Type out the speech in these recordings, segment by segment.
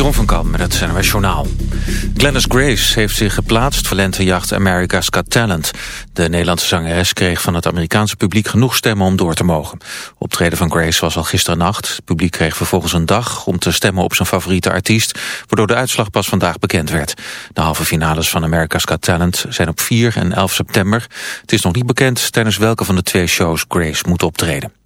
Jeroen van Kam met het NOS Journaal. Glennis Grace heeft zich geplaatst voor lentejacht America's Got Talent. De Nederlandse zangeres kreeg van het Amerikaanse publiek genoeg stemmen om door te mogen. Optreden van Grace was al gisternacht. Het publiek kreeg vervolgens een dag om te stemmen op zijn favoriete artiest... waardoor de uitslag pas vandaag bekend werd. De halve finales van America's Got Talent zijn op 4 en 11 september. Het is nog niet bekend tijdens welke van de twee shows Grace moet optreden.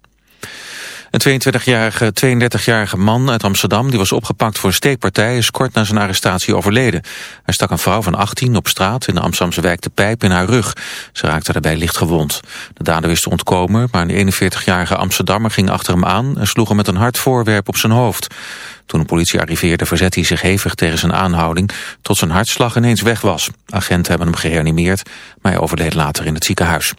Een 22-jarige 32-jarige man uit Amsterdam die was opgepakt voor een steekpartij is kort na zijn arrestatie overleden. Hij stak een vrouw van 18 op straat in de Amsterdamse wijk De Pijp in haar rug. Ze raakte daarbij licht gewond. De dader wist te ontkomen, maar een 41-jarige Amsterdammer ging achter hem aan en sloeg hem met een hard voorwerp op zijn hoofd. Toen de politie arriveerde verzette hij zich hevig tegen zijn aanhouding tot zijn hartslag ineens weg was. Agenten hebben hem gereanimeerd, maar hij overleed later in het ziekenhuis.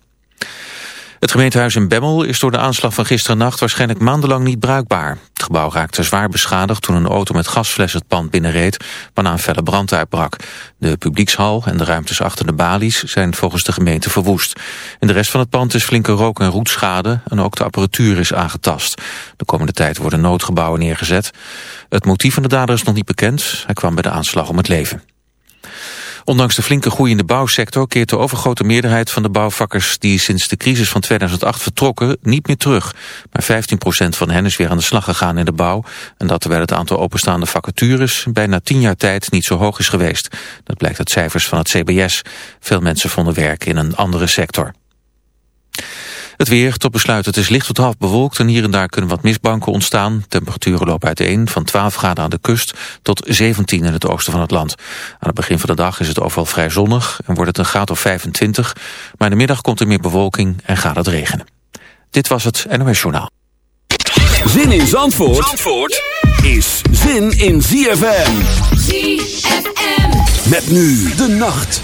Het gemeentehuis in Bemmel is door de aanslag van gisternacht waarschijnlijk maandenlang niet bruikbaar. Het gebouw raakte zwaar beschadigd toen een auto met gasfles het pand binnenreed, waarna een felle brand uitbrak. De publiekshal en de ruimtes achter de balies zijn volgens de gemeente verwoest. In de rest van het pand is flinke rook- en roetschade en ook de apparatuur is aangetast. De komende tijd worden noodgebouwen neergezet. Het motief van de dader is nog niet bekend. Hij kwam bij de aanslag om het leven. Ondanks de flinke groei in de bouwsector keert de overgrote meerderheid van de bouwvakkers die sinds de crisis van 2008 vertrokken niet meer terug. Maar 15% van hen is weer aan de slag gegaan in de bouw en dat terwijl het aantal openstaande vacatures bijna 10 jaar tijd niet zo hoog is geweest. Dat blijkt uit cijfers van het CBS. Veel mensen vonden werk in een andere sector. Het weer, tot besluit, het is licht tot half bewolkt... en hier en daar kunnen wat mistbanken ontstaan. Temperaturen lopen uiteen van 12 graden aan de kust... tot 17 in het oosten van het land. Aan het begin van de dag is het overal vrij zonnig... en wordt het een graad of 25. Maar in de middag komt er meer bewolking en gaat het regenen. Dit was het NOS Journaal. Zin in Zandvoort, Zandvoort is zin in ZFM. ZFM. Met nu de nacht.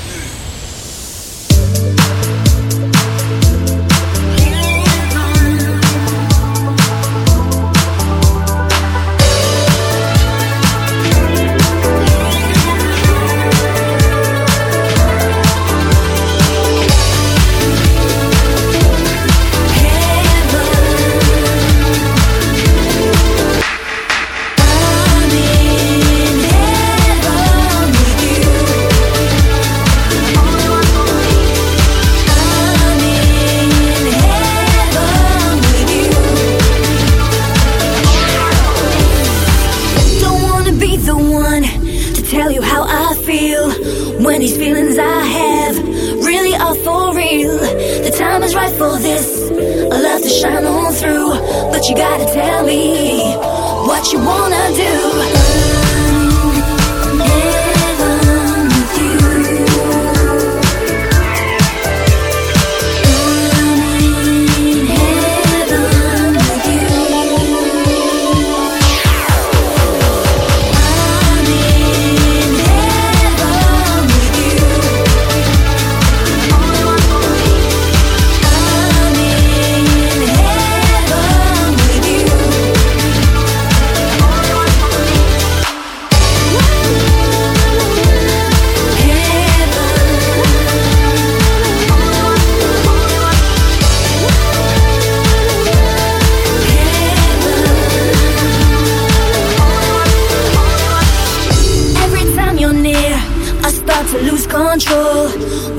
Control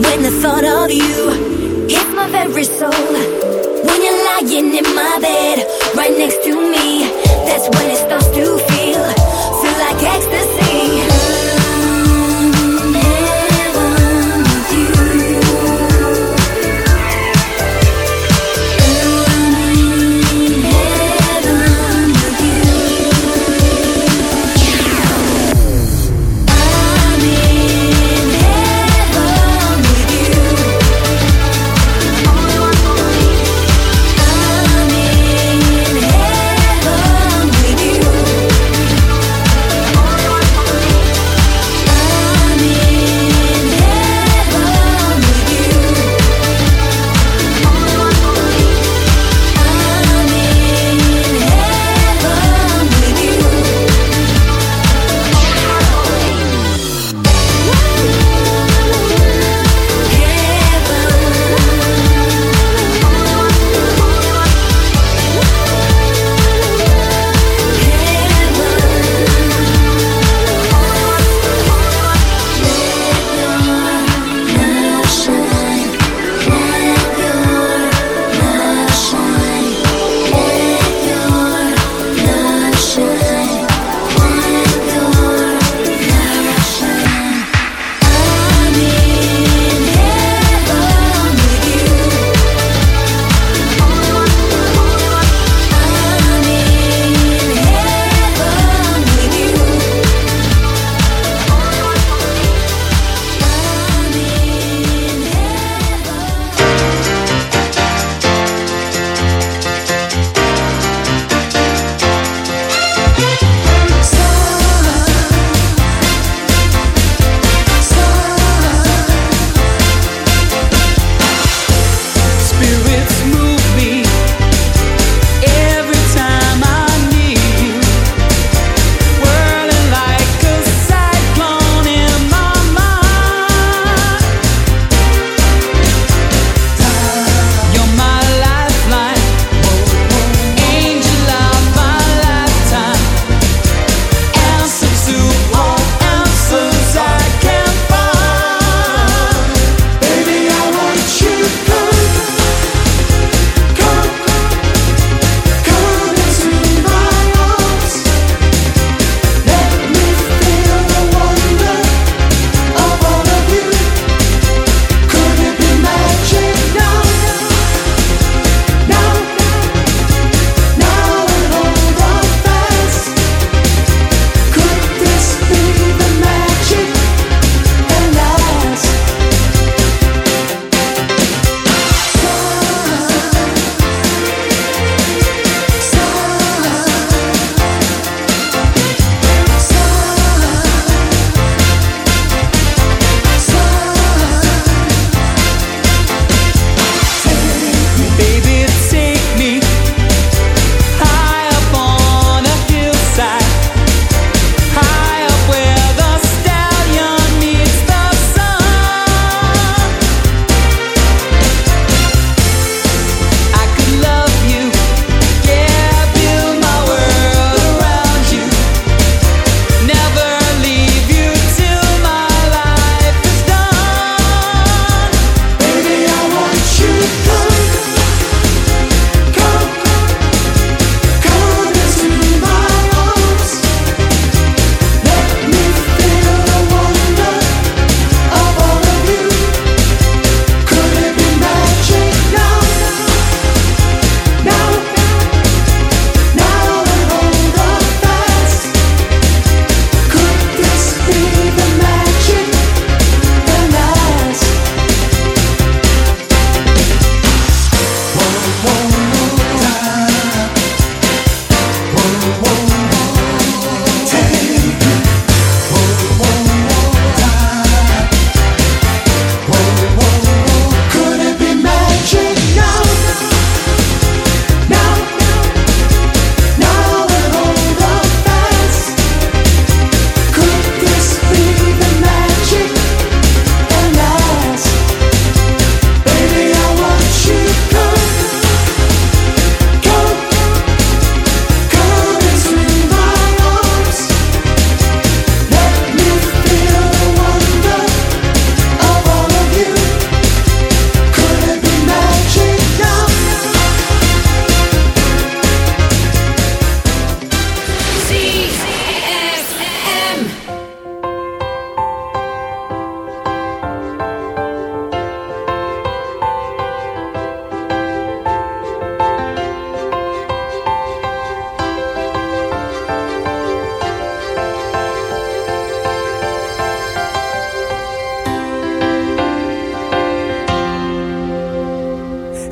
when the thought of you hits my very soul. When you're lying in my bed right next to me, that's when it starts to feel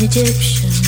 Egyptian.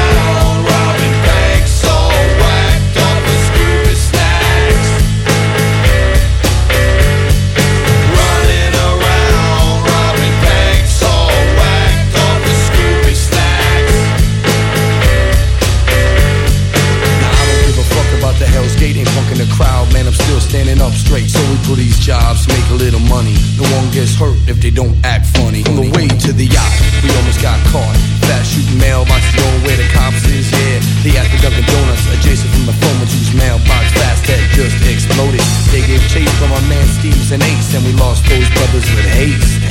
up straight. So we do these jobs, make a little money. No one gets hurt if they don't act funny. On the way to the yacht, we almost got caught. Fast shooting mailboxes going where the cops is, yeah. They at the Dunkin' Donuts, adjacent from the phone whose mailbox fast had just exploded. They gave chase from our man Steve's and Ace, and we lost those brothers with haste.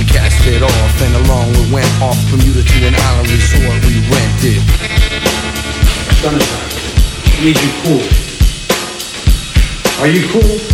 We cast it off, and along we went off from Bermuda to an island resort we rented. I need you cool. Are you cool?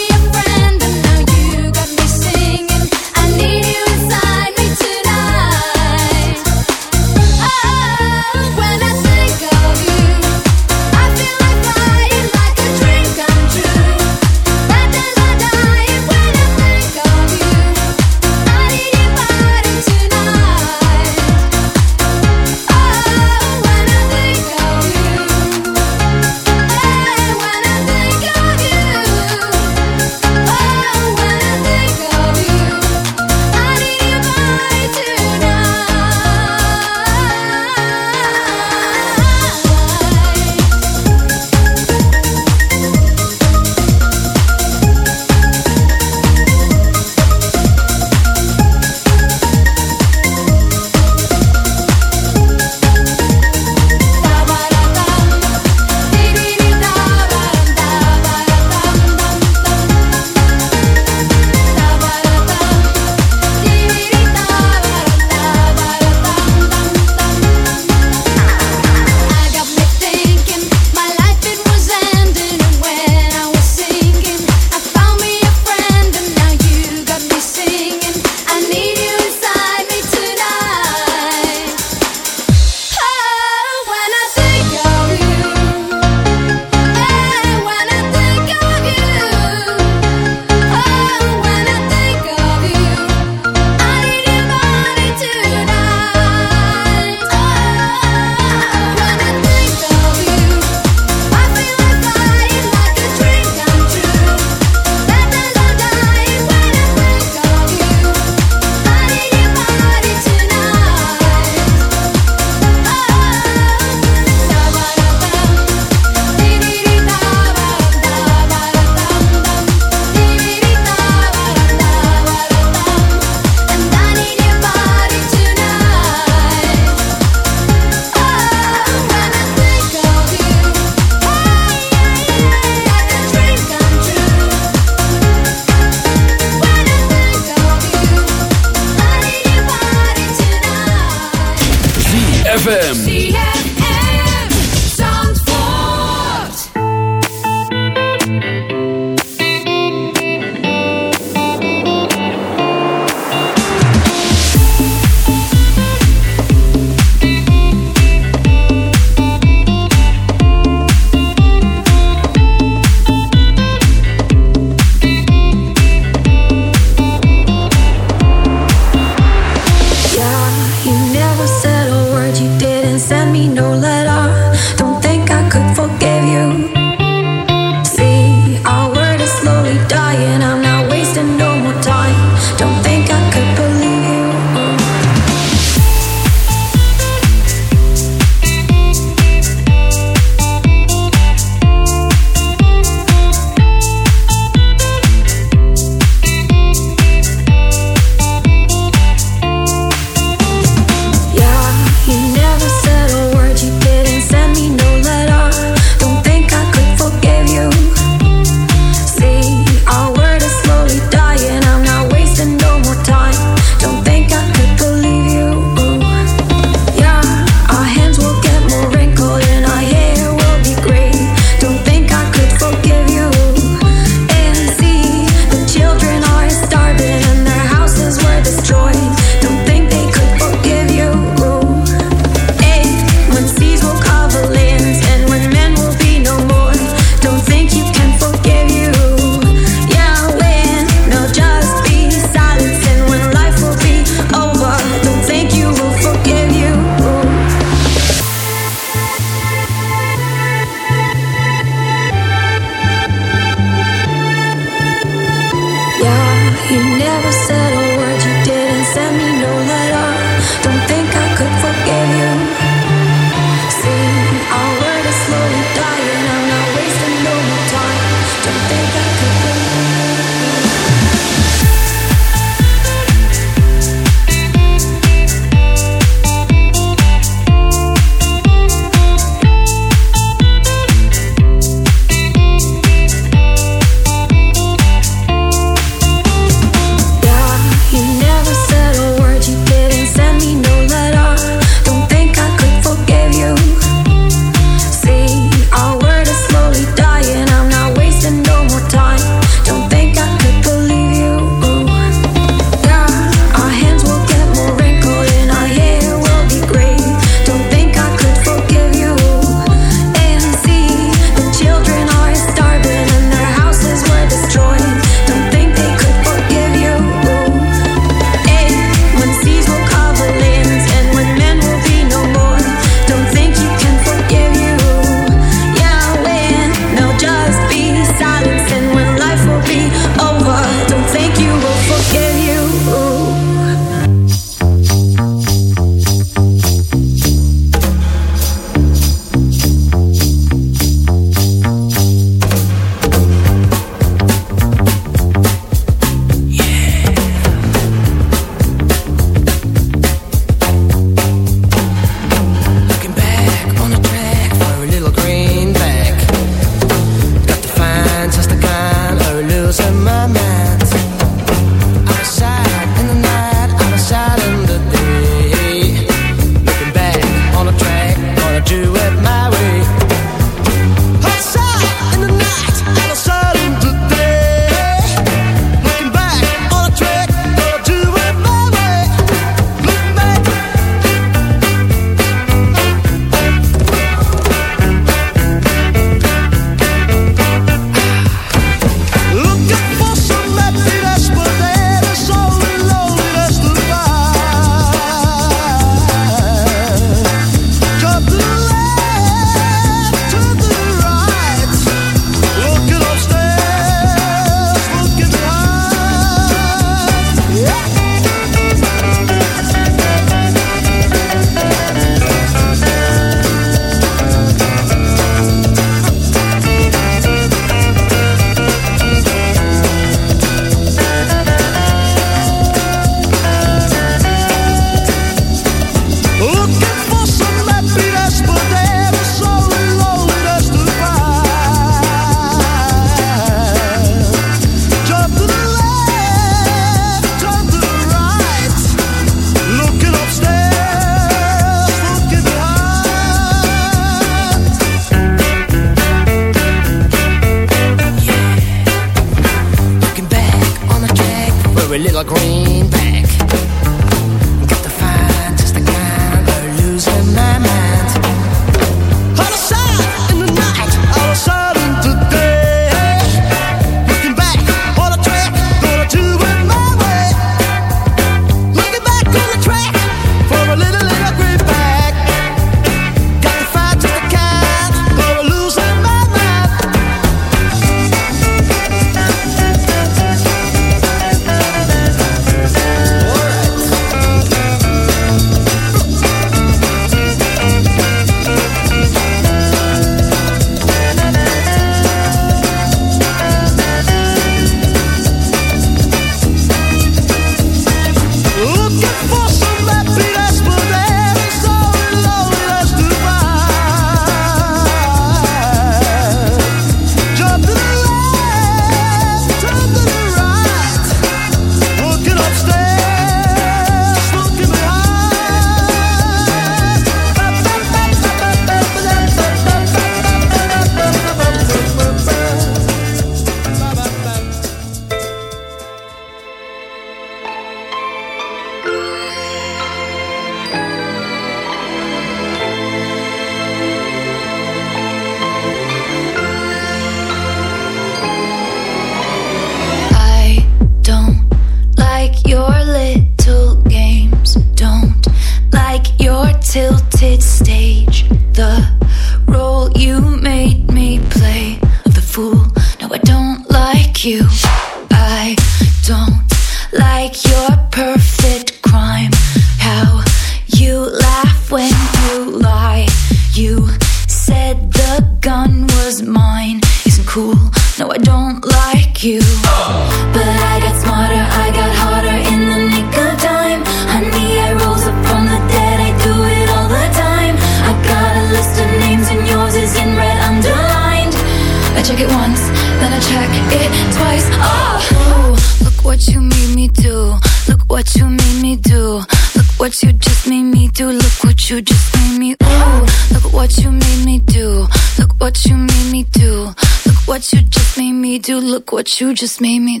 you just made me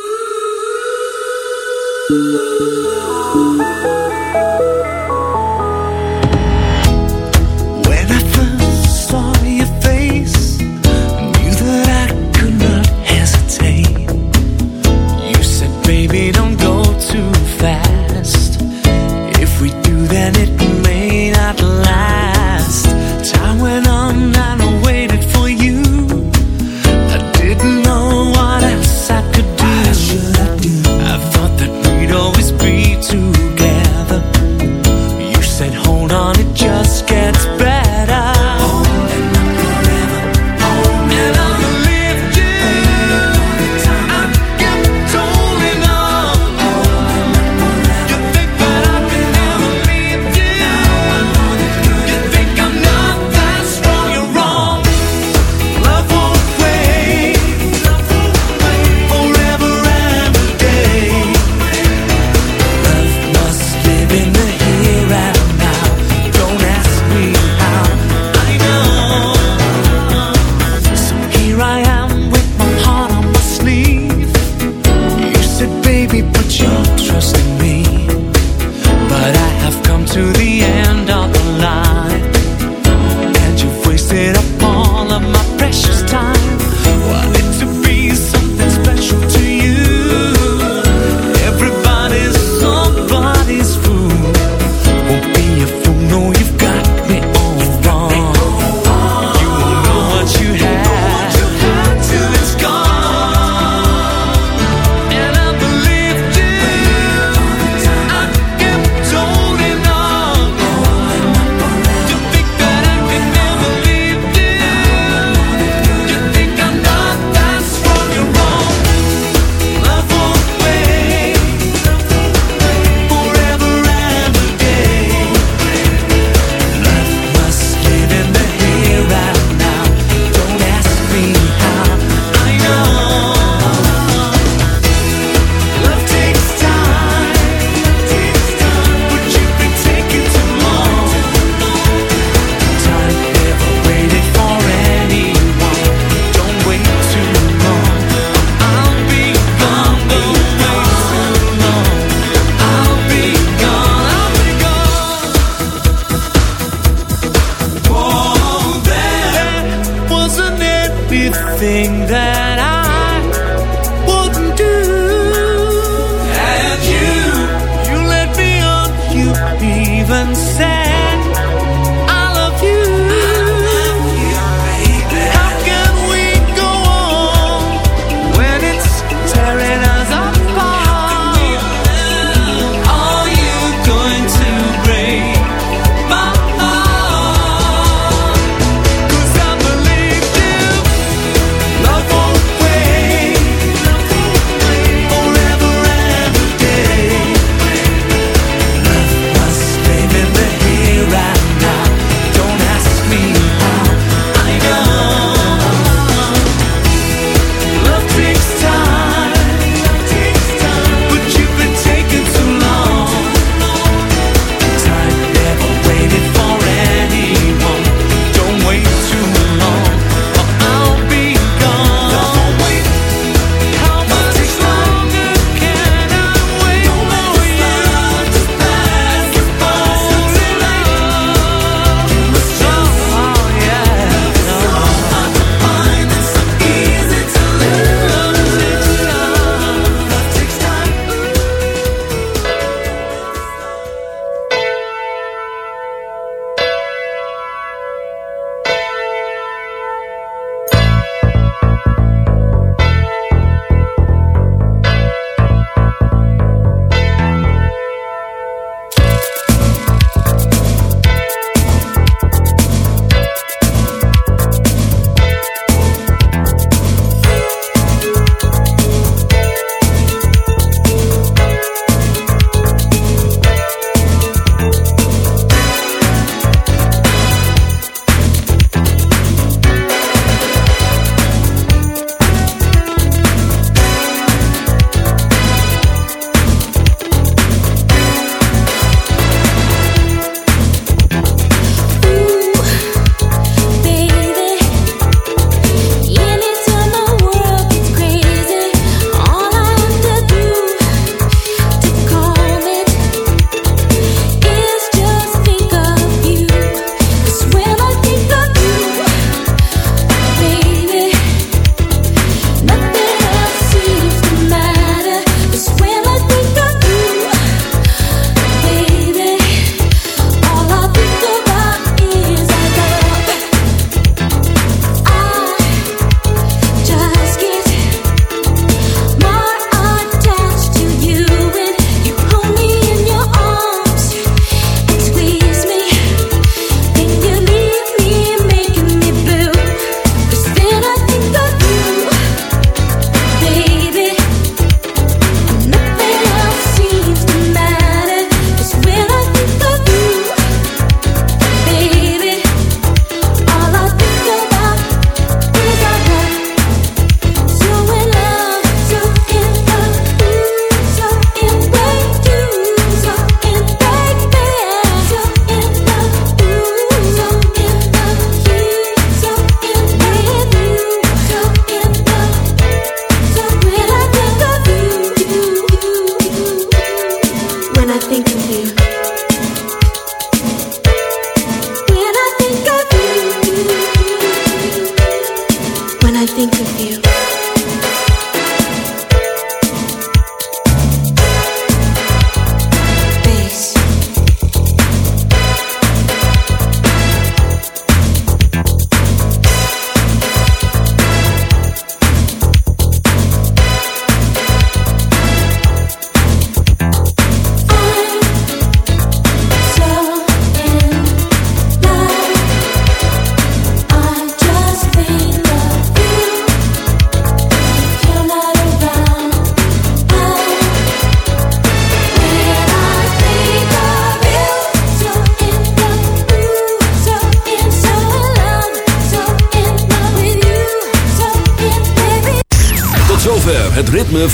Música